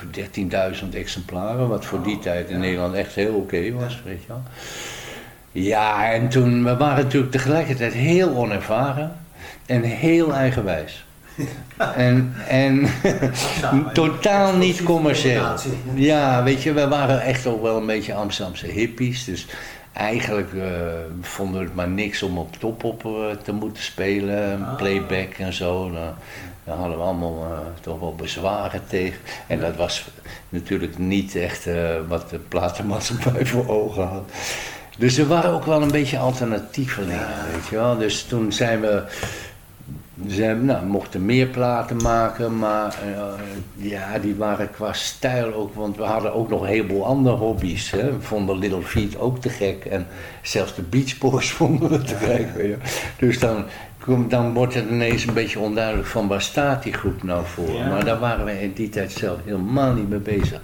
13.000 exemplaren. Wat voor die tijd in Nederland echt heel oké was, weet je wel. Ja, en toen, we waren natuurlijk tegelijkertijd heel onervaren en heel eigenwijs. [laughs] En, en [laughs] totaal niet commercieel. Ja, weet je, we waren echt ook wel een beetje Amsterdamse hippies. Dus eigenlijk eh, vonden we het maar niks om op top op eh, te moeten spelen. Playback en zo. Daar, daar hadden we allemaal eh, toch wel bezwaren tegen. En dat was natuurlijk niet echt eh, wat de platenmaatschappij [laughs] voor ogen had. Dus er waren ook wel een beetje alternatievelingen, weet je wel. Dus toen zijn we nou, mochten meer platen maken, maar eh, ja, die waren qua stijl ook, want we hadden ook nog een heleboel andere hobby's. Hè. We vonden Little Feet ook te gek en zelfs de Beach Boys [laughs] vonden we te gek. je. Dus dan, dan wordt het ineens een beetje onduidelijk van waar staat die groep nou voor. Ja. Maar daar waren we in die tijd zelf helemaal niet mee bezig.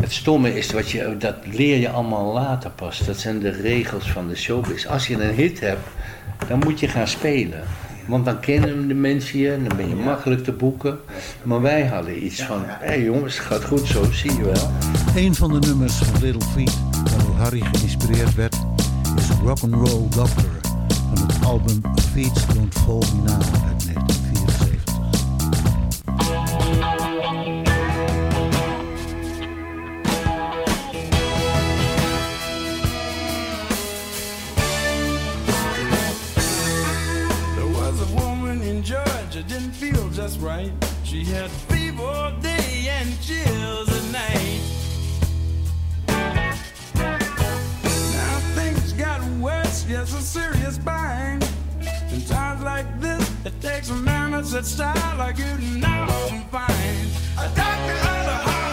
Het stomme is, wat je, dat leer je allemaal later pas. Dat zijn de regels van de showbiz. Als je een hit hebt, dan moet je gaan spelen. Want dan kennen de mensen je en dan ben je makkelijk te boeken. Maar wij hadden iets van, hé hey jongens, het gaat goed zo, zie je wel. Een van de nummers van Little Feat waardoor Harry geïnspireerd werd is Rock'n'Roll Doctor album Feet Don't Fall Me Now uit 1974. There was a woman in Georgia, didn't feel just right. She had fever day and chills at night. Yes, a serious bind. In times like this, it takes a man that's style like you to know and find. A doctor of the heart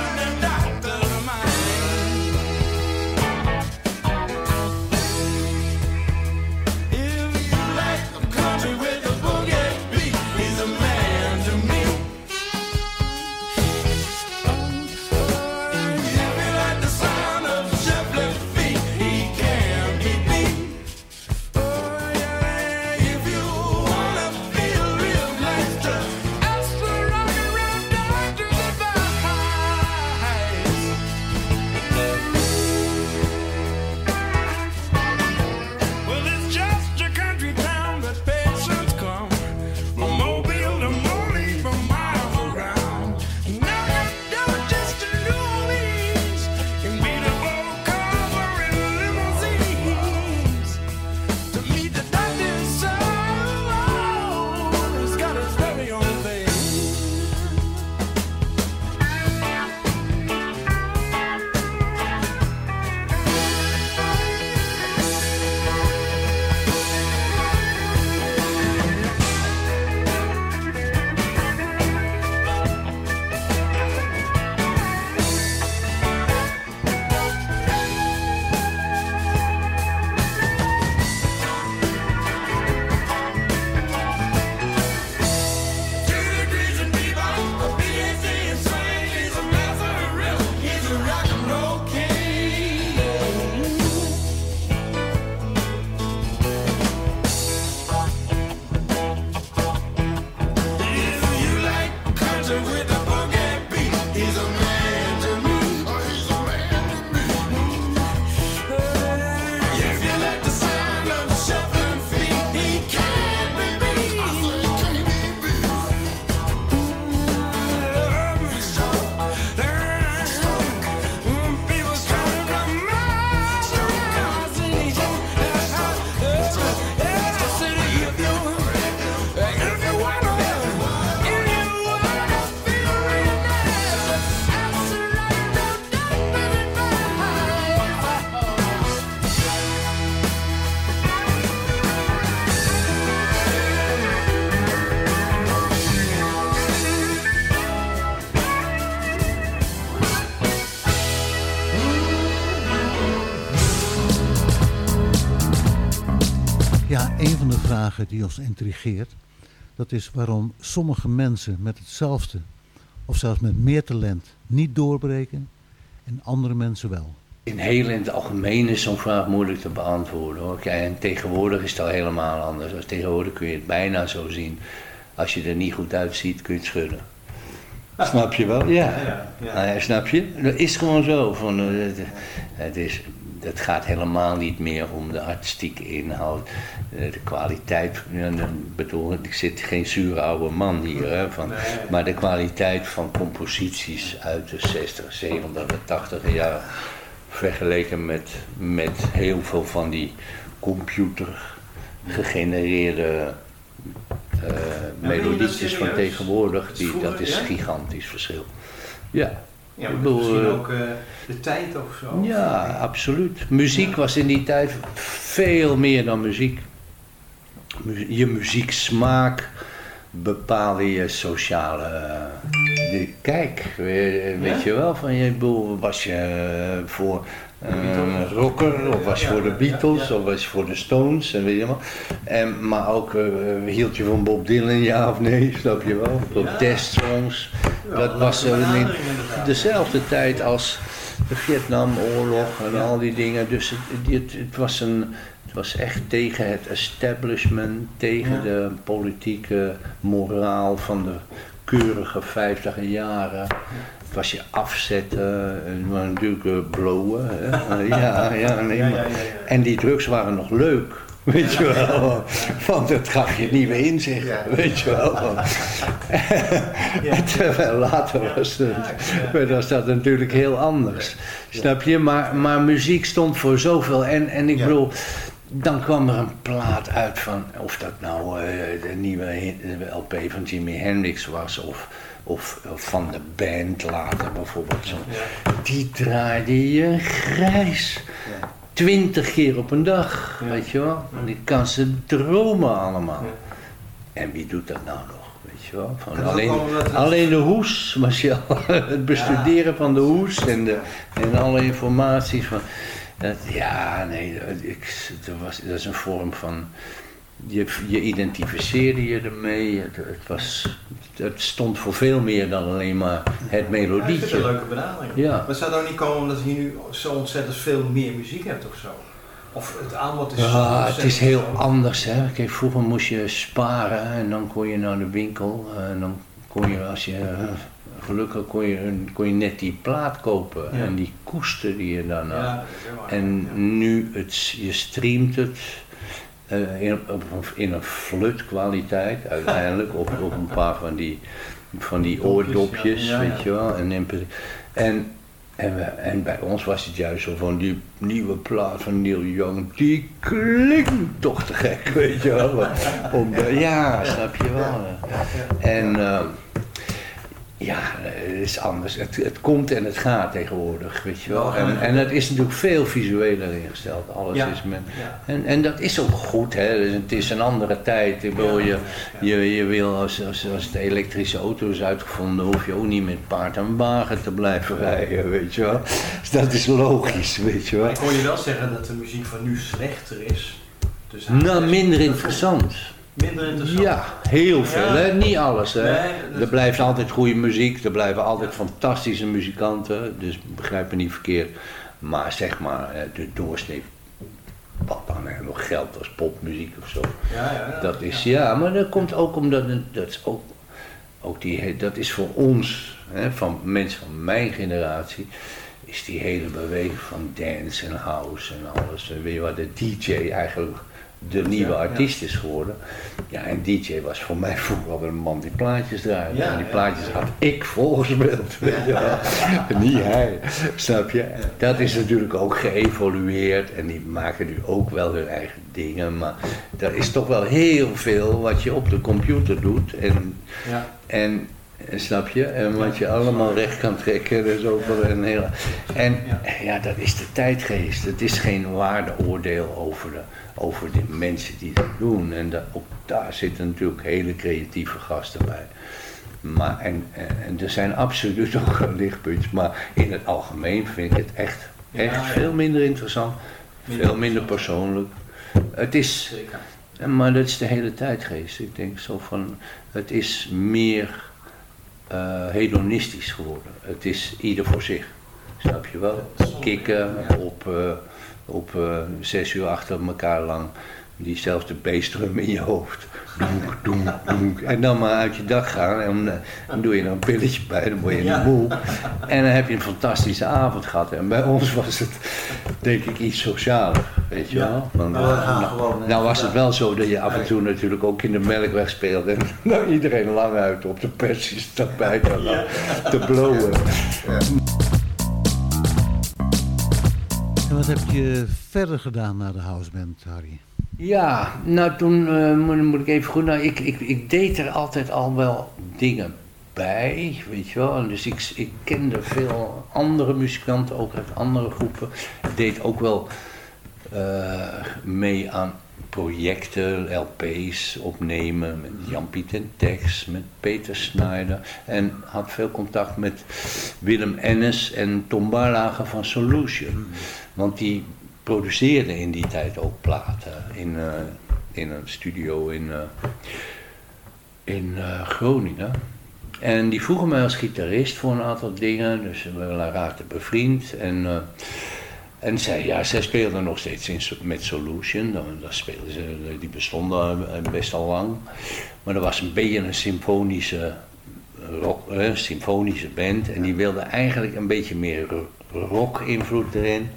vragen die ons intrigeert. Dat is waarom sommige mensen met hetzelfde of zelfs met meer talent niet doorbreken en andere mensen wel. In heel in het algemeen is zo'n vraag moeilijk te beantwoorden hoor. Kijk, en tegenwoordig is het al helemaal anders. Tegenwoordig kun je het bijna zo zien. Als je er niet goed uitziet, kun je het schudden. Snap je wel? Ja. Nou ja, snap je? Dat is gewoon zo. Van, eh, het, het, is, het gaat helemaal niet meer om de artistieke inhoud, eh, de kwaliteit. Dan bedoel, ik zit geen zure oude man hier, hè, van, maar de kwaliteit van composities uit de 60, 70, 80 jaar vergeleken met, met heel veel van die computer gegenereerde eh, melodietjes van tegenwoordig, die, dat is gigantisch verschil. Ja. Ja, Ik maar bedoel, misschien eh, ook eh, de tijd of zo. ja, absoluut. Muziek was in die tijd veel meer dan muziek. Mu- Je muzieksmaak bepaalde je sociale eh, de kijk. We- Weet je wel, van je bedoel, was je voor rocker, of was je voor de Beatles, of was je voor de Stones, en weet je wel. En, maar ook, eh, hield je van Bob Dylan, ja of nee, [laughs] snap je wel? Protestsongs. Dat was eh, in dezelfde tijd als de Vietnamoorlog en al die dingen. Dus het, het, het was een, het was echt tegen het establishment, tegen Ja. de politieke moraal van de keurige vijftiger jaren. Het was je afzetten, en maar natuurlijk eh, blowen. [laughs] Ja, ja, nee, maar-. En die drugs waren nog leuk. Weet je wel, want dat gaf je nieuwe inzicht, weet je wel. [laughs] Terwijl later was, het, was dat natuurlijk heel anders. Snap je? Maar, maar muziek stond voor zoveel. En, en ik bedoel, dan kwam er een plaat uit van, of dat nou eh, de nieuwe LP van Jimi Hendrix was, of, of, of van de band later bijvoorbeeld. Zo. Die draaide je grijs. Twintig keer op een dag, weet je wel. En die kan ze dromen allemaal. En wie doet dat nou nog, weet je wel? Van alleen, alleen de hoes, Marcel. [laughs] Het bestuderen van de hoes en, de, en alle informaties van... Dat, ja, nee, dat, ik, dat, was, dat is een vorm van... Je, je identificeerde je ermee. Het, het, was, het stond voor veel meer dan alleen maar het Ja, ik vind melodietje. een leuke benadering. Ja. Maar het zou dan niet komen omdat je nu zo ontzettend veel meer muziek hebt of zo? Of het aanbod is zo Ja, het is heel anders. Hè. Kijk, vroeger moest je sparen en dan kon je naar de winkel. En dan kon je, als je gelukkig kon je, kon je net die plaat kopen. Ja. En die koesterde je daarna. Ja, en nu, het, je streamt het eh, in, op, in een flut kwaliteit uiteindelijk. op, op een paar van die, van die oordopjes, ja, weet je wel. En, en, en, we- en bij ons was het juist zo van die nieuwe plaat van Neil Young, die klinkt toch te gek, weet je wel. [laughs] Om ja, snap je wel. En eh, ja, het is anders. Het, het komt en het gaat tegenwoordig, weet je wel. En, en het is natuurlijk veel visueler ingesteld. Alles Ja, is ja. En, en dat is ook goed, hè. Dus het is een andere tijd. Ik bedoel, je, je, je wil, als, als, als de elektrische auto is uitgevonden, hoef je ook niet met paard en wagen te blijven rijden, weet je wel. Dus dat is logisch, weet je wel. Maar ik hoor je wel zeggen dat de muziek van nu slechter is. Dus Nou, minder interessant. Minder interessant. Ja, heel veel. Ja. Hè? Niet alles. Hè? Nee, er blijft altijd goede muziek, er blijven altijd fantastische muzikanten. Dus begrijp me niet verkeerd. Maar zeg maar, de doorsnee wat dan nog geld als popmuziek of zo. Ja, ja, ja. Dat is, ja, maar dat komt ook omdat, dat is ook, ook die, dat is voor ons, hè, van mensen van mijn generatie, is die hele beweging van dance en house en alles. En weet je wat, de DJ eigenlijk de nieuwe artiest is geworden. Ja, en DJ was voor mij vroeger altijd een man die plaatjes draaide. Ja, en die plaatjes had ik volgespeeld. wel. [laughs] Niet hij. Snap je? Dat is natuurlijk ook geëvolueerd. En die maken nu ook wel hun eigen dingen. Maar er is toch wel heel veel wat je op de computer doet. En, Ja. en en snap je? En wat je allemaal recht kan trekken. Dus over een hele... En ja, dat is de tijdgeest. Het is geen waardeoordeel over de, over de mensen die dat doen. En dat, ook daar zitten natuurlijk hele creatieve gasten bij. Maar, en, en, en er zijn absoluut [laughs] ook lichtpuntjes. Maar in het algemeen vind ik het echt, echt Ja, ja. veel minder interessant. Minder veel minder persoonlijk. Het is, Zeker. En, maar dat is de hele tijd geweest. Ik denk zo van, het is meer eh, hedonistisch geworden. Het is ieder voor zich. Snap je wel? Kikken op, eh, op eh, zes uur achter elkaar lang. Diezelfde bassdrum in je hoofd. Doenk, doenk, doenk. En dan maar uit je dak gaan. En eh, dan doe je er een pilletje bij, dan word je Ja. niet moe. En dan heb je een fantastische avond gehad. En bij ons was het, denk ik, iets socialer. Weet je Ja. wel? Want, we eh, nou, gewoon, nou was het ja. wel zo dat je af en toe natuurlijk ook in de melkweg speelde. En [laughs] nou iedereen lang uit op de persies erbij kan te blowen. En wat heb je verder gedaan na de houseband, Harry? Ja, nou toen eh, moet, moet ik even goed. Nou, ik, ik, ik deed er altijd al wel dingen bij, weet je wel. En dus ik, ik kende veel andere muzikanten, ook uit andere groepen. Ik deed ook wel eh, mee aan projecten, LP's opnemen met Jan-Piet en Tex, met Peter Snyder. En had veel contact met Willem Ennis en Tom Barlager van Solution. Want die produceerden in die tijd ook platen in, eh, in een studio in, eh, in eh, Groningen. En die vroegen mij als gitarist voor een aantal dingen, dus we raakten bevriend. En, en zei, ja, zij speelden nog steeds met Solution. Dan speelden ze, die bestonden best al lang. Maar er was een beetje een symfonische rock, eh, symfonische band. En die wilde eigenlijk een beetje meer rock-invloed erin.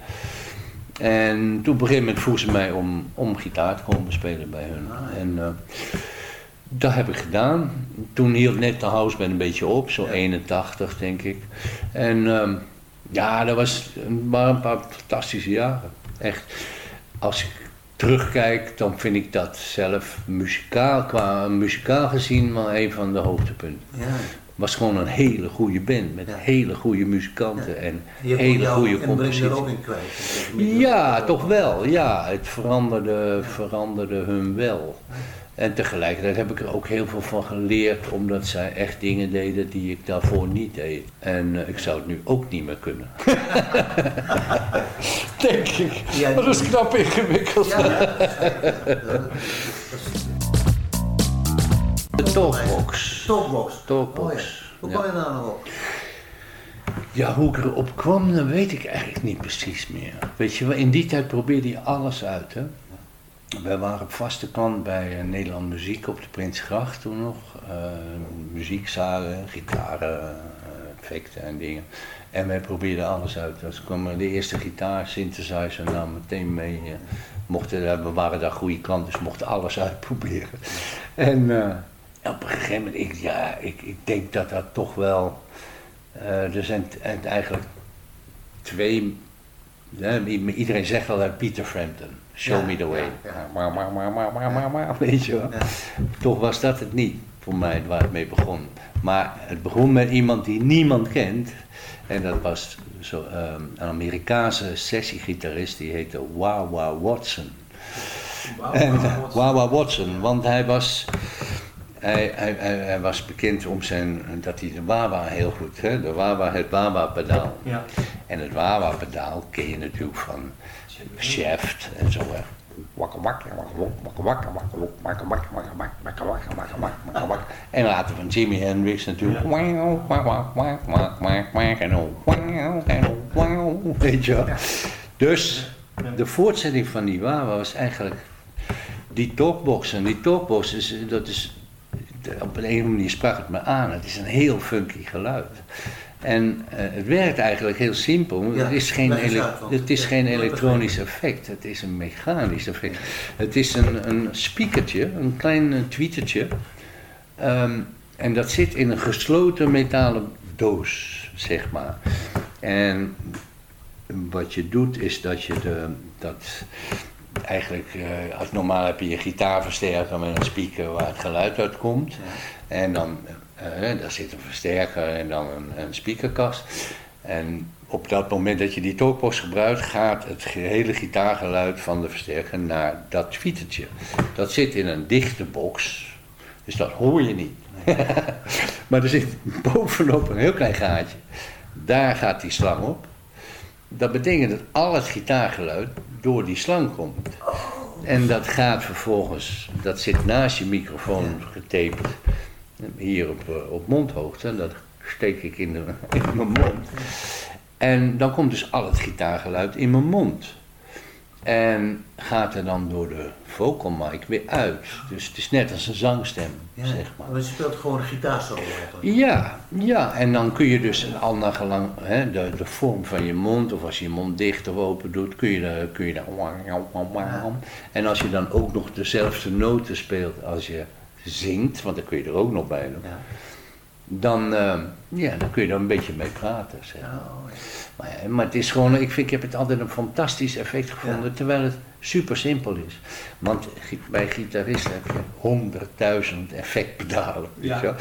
En toen op een gegeven moment vroeg ze mij om, om gitaar te komen spelen bij hun. En eh, dat heb ik gedaan. Toen hield net de houseband een beetje op, zo 81 denk ik. En ehm, ja, dat was, waren een paar fantastische jaren. Echt, als ik terugkijk, dan vind ik dat zelf muzikaal, qua muzikaal gezien wel een van de hoogtepunten. Ja. Was gewoon een hele goede band met hele goede muzikanten en Je hele goede composities. kwijt. Ja, toch wel. Ja, het veranderde, veranderde hun wel. En tegelijkertijd heb ik er ook heel veel van geleerd, omdat zij echt dingen deden die ik daarvoor niet deed. En eh, ik zou het nu ook niet meer kunnen. [laughs] Denk ik. Ja, dat is knap ingewikkeld. [laughs] Talkbox. Talkbox. Talkbox. Oh ja. Hoe kwam je daar nou op? Ja, hoe ik erop kwam, dat weet ik eigenlijk niet precies meer. Weet je in die tijd probeerde je alles uit, hè. Wij waren op vaste klant bij eh, Nederland Muziek op de Prinsgracht toen nog. Eh, muziekzalen, gitaren, eh, effecten en dingen. En wij probeerden alles uit. Dus kwam de eerste gitaar, synthesizer, nou meteen mee. mochten, we waren daar goede klanten, dus mochten alles [laughs] uitproberen. En op een gegeven moment, ik, ja, ik, ik denk dat dat toch wel... eh, er zijn eigenlijk twee... hè, iedereen zegt wel dat Peter Frampton, Show Ja, Me The Way. ja, Maar, maar, maar, maar, maar, maar, maar, weet je wel. Toch was dat het niet voor mij waar het mee begon. Maar het begon met iemand die niemand kent. En dat was zo, ehm, een Amerikaanse sessiegitarist, die heette Wawa Watson. En, eh, Wawa Watson, want hij was, hij, hij, hij, hij was bekend om zijn, dat hij de Wawa heel goed, hè, de Wawa, het Wawa-pedaal. Ja. En het Wawa-pedaal ken je natuurlijk van Shaft en zo. Hè. En later van Jimi Hendrix natuurlijk. Weet je. Dus de voortzetting van die Wawa was eigenlijk die talkbox. En die talkbox, is, dat is, op een andere manier sprak het me aan. Het is een heel funky geluid. En eh, het werkt eigenlijk heel simpel. Ja, het is geen, uit, het is ja, geen elektronisch effect. Het is een mechanisch effect. Het is een, een speakertje, een klein eh, tweetertje. Ehm, en dat zit in een gesloten metalen doos, zeg maar. En wat je doet is dat je de, dat eigenlijk, eh, als normaal heb je je gitaarversterker met een speaker waar het geluid uit komt. En dan, eh, daar zit een versterker en dan een, een speakerkast. En op dat moment dat je die talkbox gebruikt, gaat het gehele gitaargeluid van de versterker naar dat tweetertje. Dat zit in een dichte box, dus dat hoor je niet. [laughs] maar er zit bovenop een heel klein gaatje. Daar gaat die slang op. Dat betekent dat al het gitaargeluid door die slang komt. En dat gaat vervolgens, dat zit naast je microfoon getaped, hier op, eh, op mondhoogte. En dat steek ik in, de, [laughs] in mijn mond. En dan komt dus al het gitaargeluid in mijn mond. En gaat er dan door de vocal mic weer uit. Dus het is net als een zangstem, Ja, zeg maar. maar je speelt gewoon een gitaarsolo. Ja, ja, en dan kun je dus al naar gelang hè, de, de vorm van je mond, of als je je mond dicht of open doet, kun je daar, kun je daar En als je dan ook nog dezelfde noten speelt als je zingt, want dan kun je er ook nog bij doen, dan, eh, ja, dan kun je er een beetje mee praten. Zeg. maar. Maar, ja, maar het is gewoon, ik, vind, ik heb het altijd een fantastisch effect gevonden, terwijl het super simpel is. Want bij gitaristen heb je honderdduizend effectpedalen. Ja.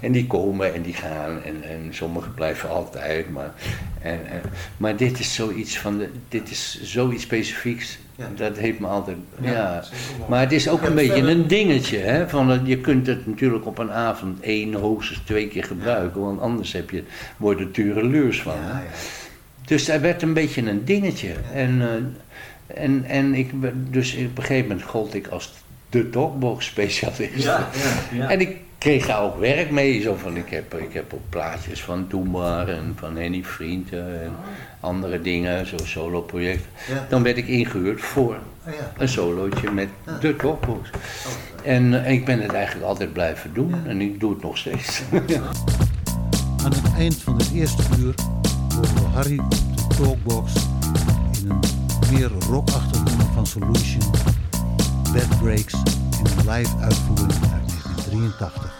En die komen en die gaan en, en sommige blijven altijd. Maar, en, en, maar dit is zoiets van, de, dit is zoiets specifieks. Dat heeft me altijd, Ja. Maar het is ook een beetje een dingetje. Hè? Van, eh, je kunt het natuurlijk op een avond één, hoogstens twee keer gebruiken. Want anders heb je, word je dure leurs van. hè. Dus hij werd een beetje een dingetje. En, eh, en, en ik, dus op een gegeven moment gold ik als de talkbox specialist. Ja, ja, ja. En ik kreeg daar ook werk mee. Zo van, ik, heb, ik heb ook plaatjes van Doe Maar en van Henny Vrienden en andere dingen, zo solo projecten. Ja. Dan werd ik ingehuurd voor Oh ja. een solootje met de talkbox. En eh, ik ben het eigenlijk altijd blijven doen en ik doe het nog steeds. Aan het eind van het eerste uur we Harry de talkbox in een meer rockachtig nummer van Solution, Bad Breaks, in een live uitvoering uit 1983.